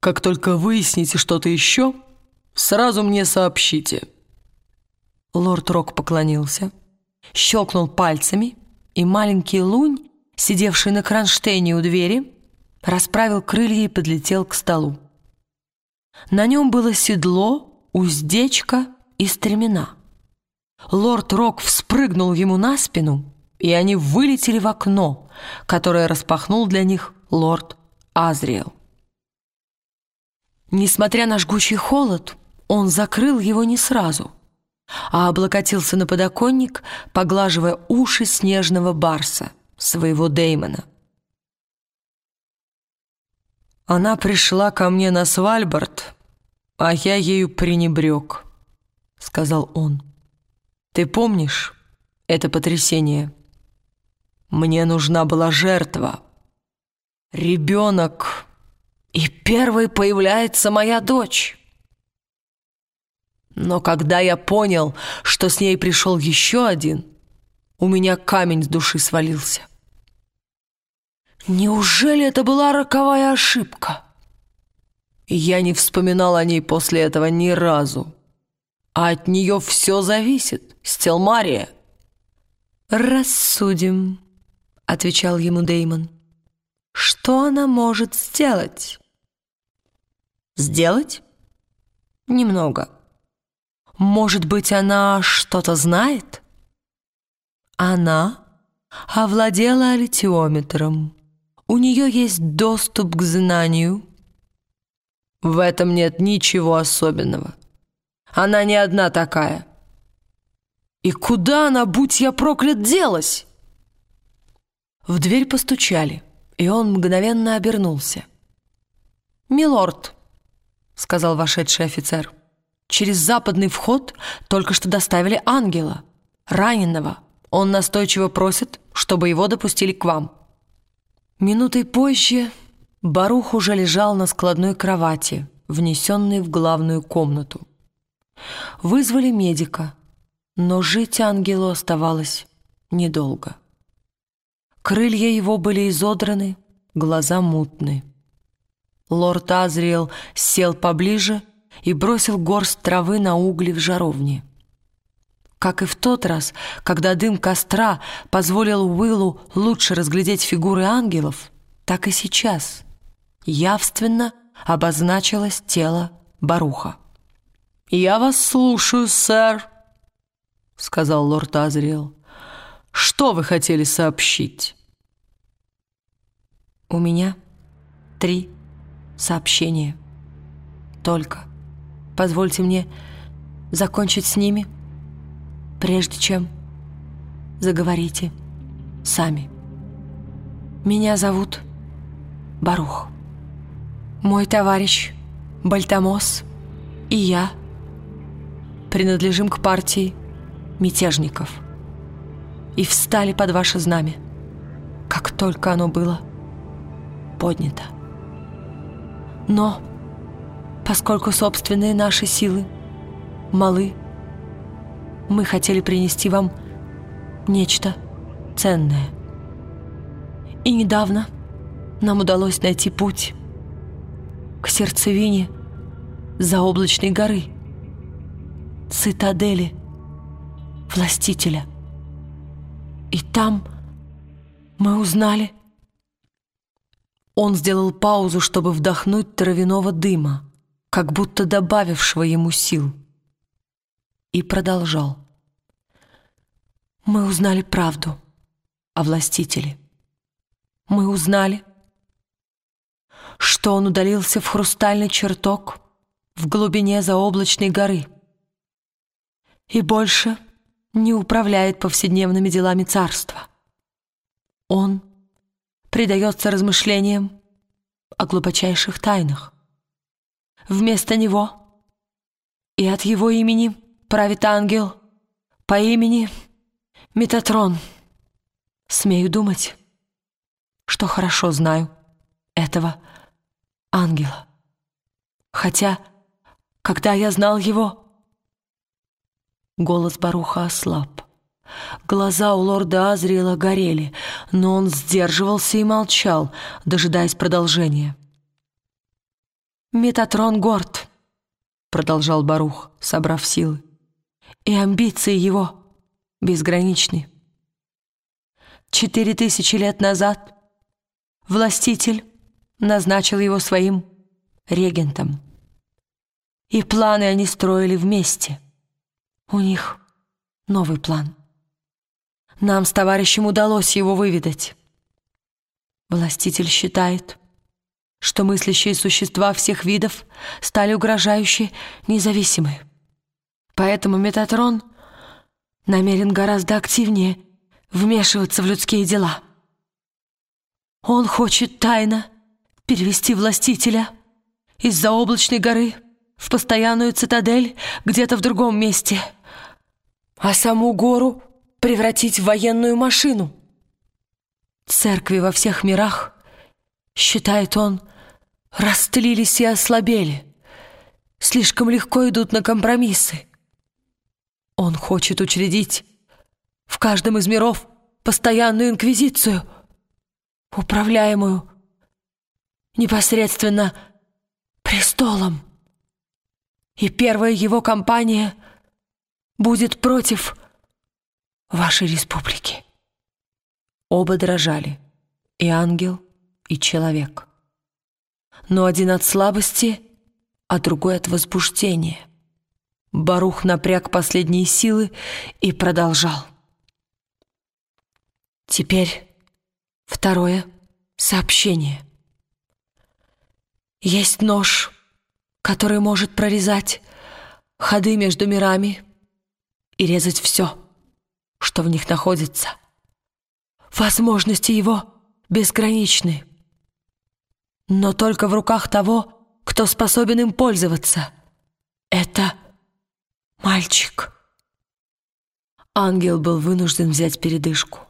Как только выясните что-то еще, сразу мне сообщите». Лорд Рок поклонился, щелкнул пальцами, и маленький лунь, сидевший на кронштейне у двери, расправил крылья и подлетел к столу. На нем было седло, уздечка и стремена. Лорд Рок вспрыгнул ему на спину, и они вылетели в окно, которое распахнул для них лорд Азриэл. Несмотря на жгучий холод, он закрыл его не сразу, а облокотился на подоконник, поглаживая уши снежного барса, своего Деймона. Она пришла ко мне на Свальбард, а я ею пренебрег, — сказал он. Ты помнишь это потрясение? Мне нужна была жертва. Ребенок. И первой появляется моя дочь. Но когда я понял, что с ней пришел еще один, у меня камень с души свалился. Неужели это была роковая ошибка? Я не вспоминал о ней после этого ни разу. А от нее все зависит, Стелмария. «Рассудим», — отвечал ему Деймон. «Что она может сделать?» «Сделать?» «Немного. Может быть, она что-то знает?» «Она овладела аллитиометром. У нее есть доступ к знанию». «В этом нет ничего особенного. Она не одна такая». И куда она, будь я проклят, делась? В дверь постучали, и он мгновенно обернулся. «Милорд», — сказал вошедший офицер, — «через западный вход только что доставили ангела, раненого. Он настойчиво просит, чтобы его допустили к вам». Минутой позже Барух уже лежал на складной кровати, внесенной в главную комнату. Вызвали медика — но жить ангелу оставалось недолго. Крылья его были изодраны, глаза мутны. Лорд Азриэл сел поближе и бросил горсть травы на угли в жаровне. Как и в тот раз, когда дым костра позволил Уиллу лучше разглядеть фигуры ангелов, так и сейчас явственно обозначилось тело Баруха. «Я вас слушаю, сэр», — сказал лорд Азриэл. «Что вы хотели сообщить?» «У меня три сообщения. Только позвольте мне закончить с ними, прежде чем заговорите сами. Меня зовут Барух. Мой товарищ Бальтамос и я принадлежим к партии мятежников и встали под ваше знамя, как только оно было поднято. Но, поскольку собственные наши силы малы, мы хотели принести вам нечто ценное. И недавно нам удалось найти путь к сердцевине заоблачной горы, цитадели властителя. И там мы узнали... Он сделал паузу, чтобы вдохнуть травяного дыма, как будто добавившего ему сил. И продолжал. Мы узнали правду о властителе. Мы узнали, что он удалился в хрустальный чертог в глубине заоблачной горы. И больше не управляет повседневными делами царства. Он предается размышлениям о глубочайших тайнах. Вместо него и от его имени правит ангел по имени Метатрон. Смею думать, что хорошо знаю этого ангела. Хотя, когда я знал его, Голос Баруха ослаб. Глаза у лорда Азриэла горели, но он сдерживался и молчал, дожидаясь продолжения. «Метатрон горд», — продолжал Барух, собрав силы, «и амбиции его безграничны. Четыре тысячи лет назад властитель назначил его своим регентом. И планы они строили вместе. У них новый план. Нам с товарищем удалось его выведать. Властитель считает, что мыслящие существа всех видов стали угрожающе независимы. Поэтому Метатрон намерен гораздо активнее вмешиваться в людские дела. Он хочет тайно перевести властителя из-за облачной горы в постоянную цитадель где-то в другом месте, а саму гору превратить в военную машину — Церкви во всех мирах, считает он, растлились и ослабели, слишком легко идут на компромиссы. Он хочет учредить в каждом из миров постоянную инквизицию, управляемую непосредственно престолом. И первая его кампания будет против вашей республики. Оба дрожали, и ангел, и человек. Но один от слабости, а другой от возбуждения. Барух напряг последние силы и продолжал. Теперь второе сообщение. Есть нож, который может прорезать ходы между мирами и резать все, что в них находится. Возможности его безграничны. Но только в руках того, кто способен им пользоваться. Это мальчик. Ангел был вынужден взять передышку.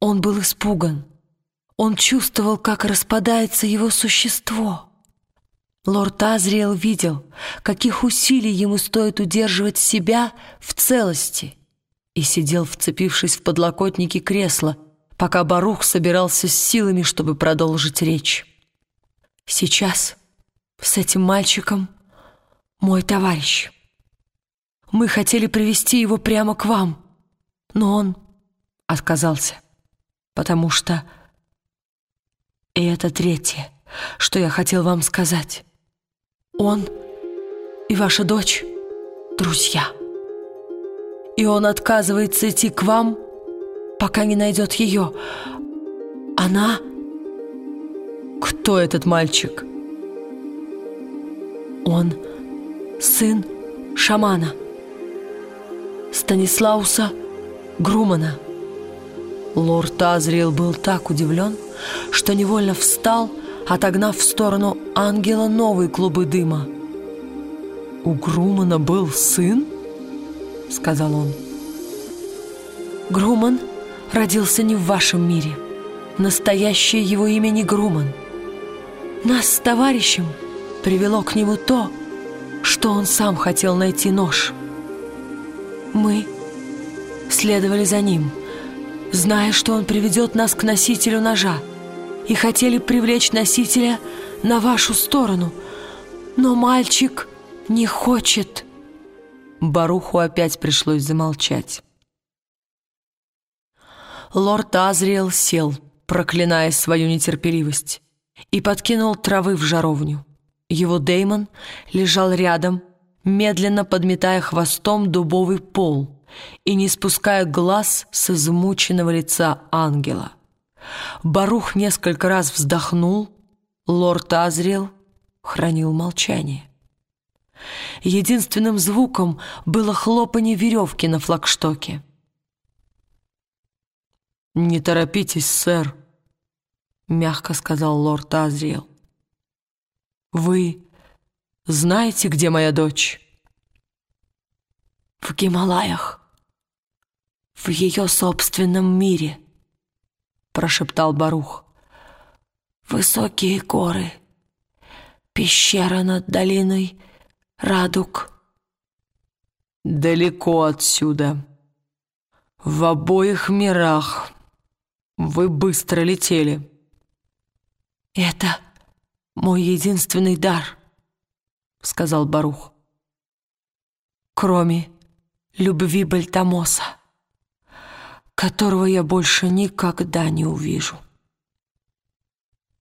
Он был испуган. Он чувствовал, как распадается его существо. Лорд Азриэл видел, каких усилий ему стоит удерживать себя в целости, и сидел, вцепившись в подлокотники кресла, пока Барух собирался с силами, чтобы продолжить речь. «Сейчас с этим мальчиком мой товарищ. Мы хотели привести его прямо к вам, но он отказался, потому что... И это третье, что я хотел вам сказать. Он и ваша дочь — друзья. И он отказывается идти к вам — пока не найдет ее. Она... Кто этот мальчик? Он сын шамана. Станислауса Грумана. Лорд Азриэл был так удивлен, что невольно встал, отогнав в сторону ангела новые клубы дыма. «У Грумана был сын?» — сказал он. «Груман — родился не в вашем мире. Настоящее его имя не Груман. Нас с товарищем привело к нему то, что он сам хотел найти нож. Мы следовали за ним, зная, что он приведет нас к носителю ножа, и хотели привлечь носителя на вашу сторону. Но мальчик не хочет. Баруху опять пришлось замолчать. Лорд Азриэл сел, проклиная свою нетерпеливость, и подкинул травы в жаровню. Его Деймон лежал рядом, медленно подметая хвостом дубовый пол и не спуская глаз с измученного лица ангела. Барух несколько раз вздохнул, лорд Азриэл хранил молчание. Единственным звуком было хлопанье веревки на флагштоке. «Не торопитесь, сэр», — мягко сказал лорд Азриэл. «Вы знаете, где моя дочь?» «В Гималаях, в ее собственном мире», — прошептал Барух. «Высокие горы, пещера над долиной, радуг». «Далеко отсюда, в обоих мирах», вы быстро летели. Это мой единственный дар, сказал Барух. «Кроме любви Бальтамоса, которого я больше никогда не увижу.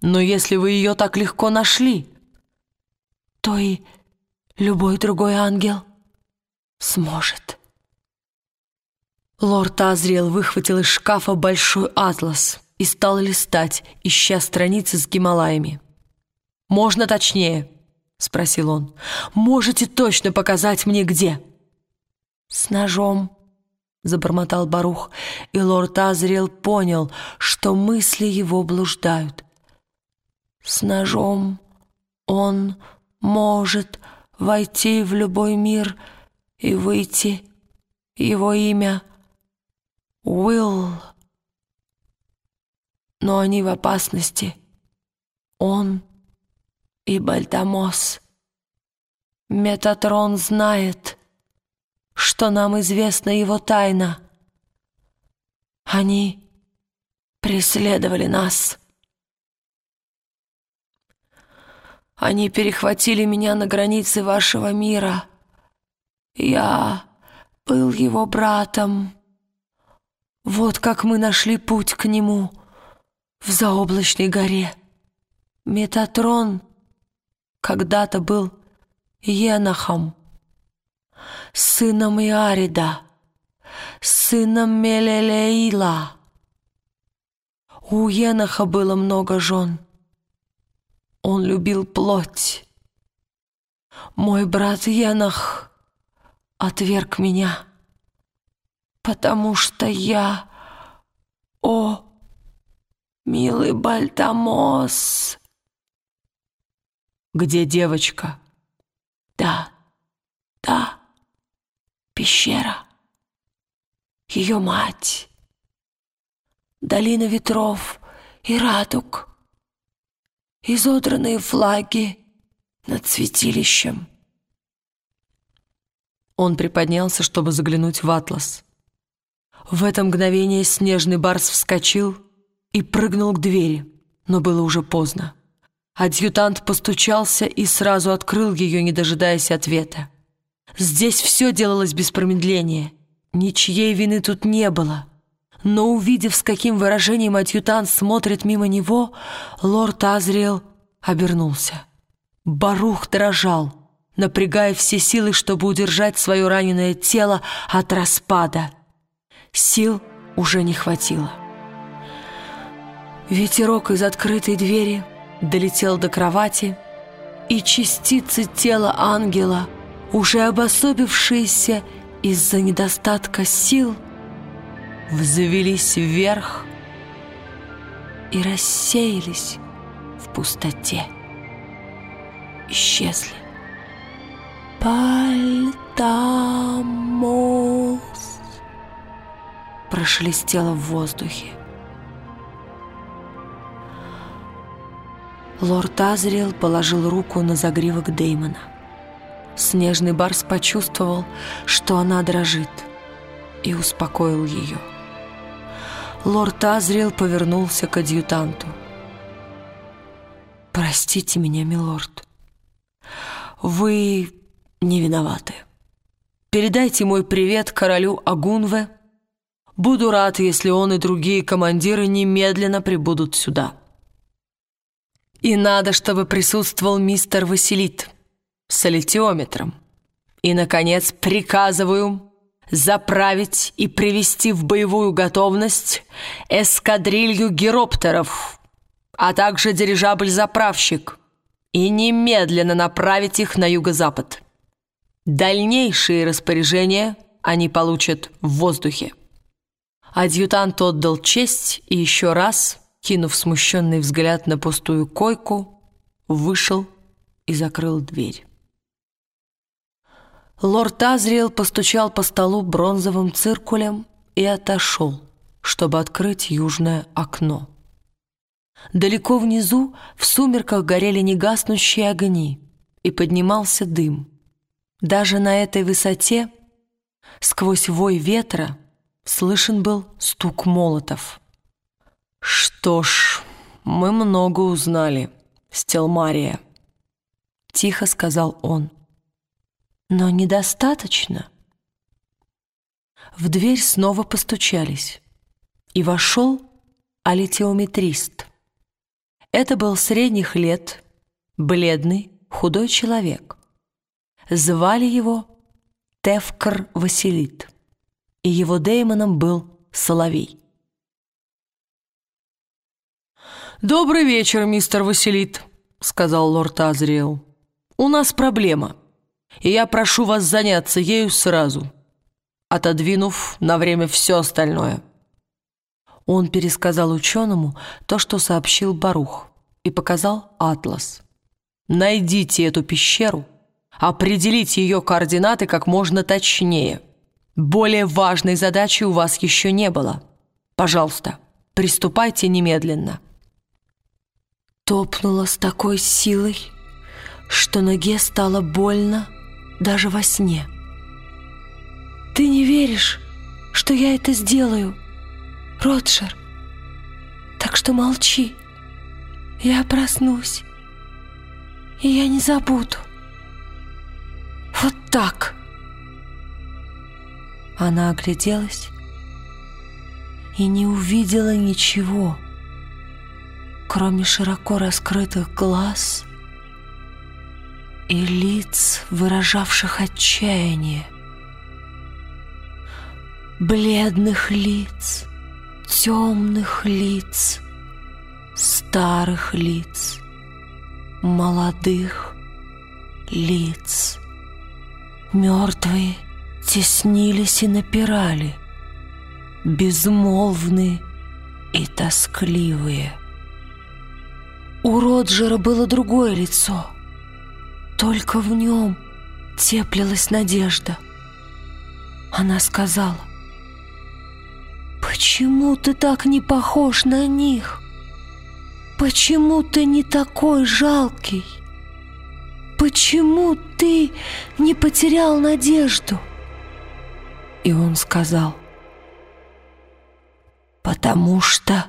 Но если вы ее так легко нашли, то и любой другой ангел сможет». Лорд Азриэл выхватил из шкафа большой атлас и стал листать, ища страницы с Гималаями. «Можно точнее?» — спросил он. «Можете точно показать мне, где?» «С ножом», — забормотал Барух, и лорд Азриэл понял, что мысли его блуждают. «С ножом он может войти в любой мир и выйти. Его имя — Уилл. Но они в опасности. Он — и Бальтамос. Метатрон знает, что нам известна его тайна. Они преследовали нас. Они перехватили меня на границе вашего мира. Я был его братом. Вот как мы нашли путь к нему в заоблачной горе. Метатрон — когда-то был Енохом, сыном Иарида, сыном Мелелеила. У Еноха было много жен. Он любил плоть. Мой брат Енох отверг меня, потому что я, о, милый Бальтамос, где девочка. Да, да, пещера. Ее мать. Долина ветров и радуг. Изодранные флаги над святилищем. Он приподнялся, чтобы заглянуть в атлас. В это мгновение снежный барс вскочил и прыгнул к двери, но было уже поздно. Адъютант постучался и сразу открыл ее, не дожидаясь ответа. Здесь все делалось без промедления. Ничьей вины тут не было. Но увидев, с каким выражением адъютант смотрит мимо него, лорд Азриэл обернулся. Барух дрожал, напрягая все силы, чтобы удержать свое раненое тело от распада. Сил уже не хватило. Ветерок из открытой двери — долетел до кровати, и частицы тела ангела, уже обособившиеся из-за недостатка сил, взвелись вверх и рассеялись в пустоте. Исчезли. «Пальтамос!» прошелестело в воздухе. Лорд Азриэл положил руку на загривок Деймона. Снежный барс почувствовал, что она дрожит, и успокоил ее. Лорд Азриэл повернулся к адъютанту. «Простите меня, милорд. Вы не виноваты. Передайте мой привет королю Агунве. Буду рад, если он и другие командиры немедленно прибудут сюда». И надо, чтобы присутствовал мистер Василит с аллитиометром. И, наконец, приказываю заправить и привести в боевую готовность эскадрилью героптеров, а также дирижабль-заправщик, и немедленно направить их на юго-запад. Дальнейшие распоряжения они получат в воздухе. Адъютант отдал честь и еще раз – кинув смущенный взгляд на пустую койку, вышел и закрыл дверь. Лорд Азриэл постучал по столу бронзовым циркулем и отошел, чтобы открыть южное окно. Далеко внизу в сумерках горели негаснущие огни, и поднимался дым. Даже на этой высоте, сквозь вой ветра, слышен был стук молотов. «Что ж, мы много узнали, Стелмария. тихо сказал он. «Но недостаточно». В дверь снова постучались, и вошел алитиометрист. Это был средних лет, бледный, худой человек. Звали его Тевкр Василит, и его деймоном был Соловей. «Добрый вечер, мистер Василит», — сказал лорд Азриэл. «У нас проблема, и я прошу вас заняться ею сразу, отодвинув на время все остальное». Он пересказал ученому то, что сообщил Барух, и показал атлас. «Найдите эту пещеру, определите ее координаты как можно точнее. Более важной задачи у вас еще не было. Пожалуйста, приступайте немедленно». Топнула с такой силой, что ноге стало больно даже во сне. «Ты не веришь, что я это сделаю, Роджер? Так что молчи. Я проснусь, и я не забуду. Вот так!» Она огляделась и не увидела ничего, кроме широко раскрытых глаз и лиц, выражавших отчаяние. Бледных лиц, темных лиц, старых лиц, молодых лиц. Мертвые теснились и напирали, безмолвные и тоскливые. У Роджера было другое лицо. Только в нем теплилась надежда. Она сказала, «Почему ты так не похож на них? Почему ты не такой жалкий? Почему ты не потерял надежду?» И он сказал, «Потому что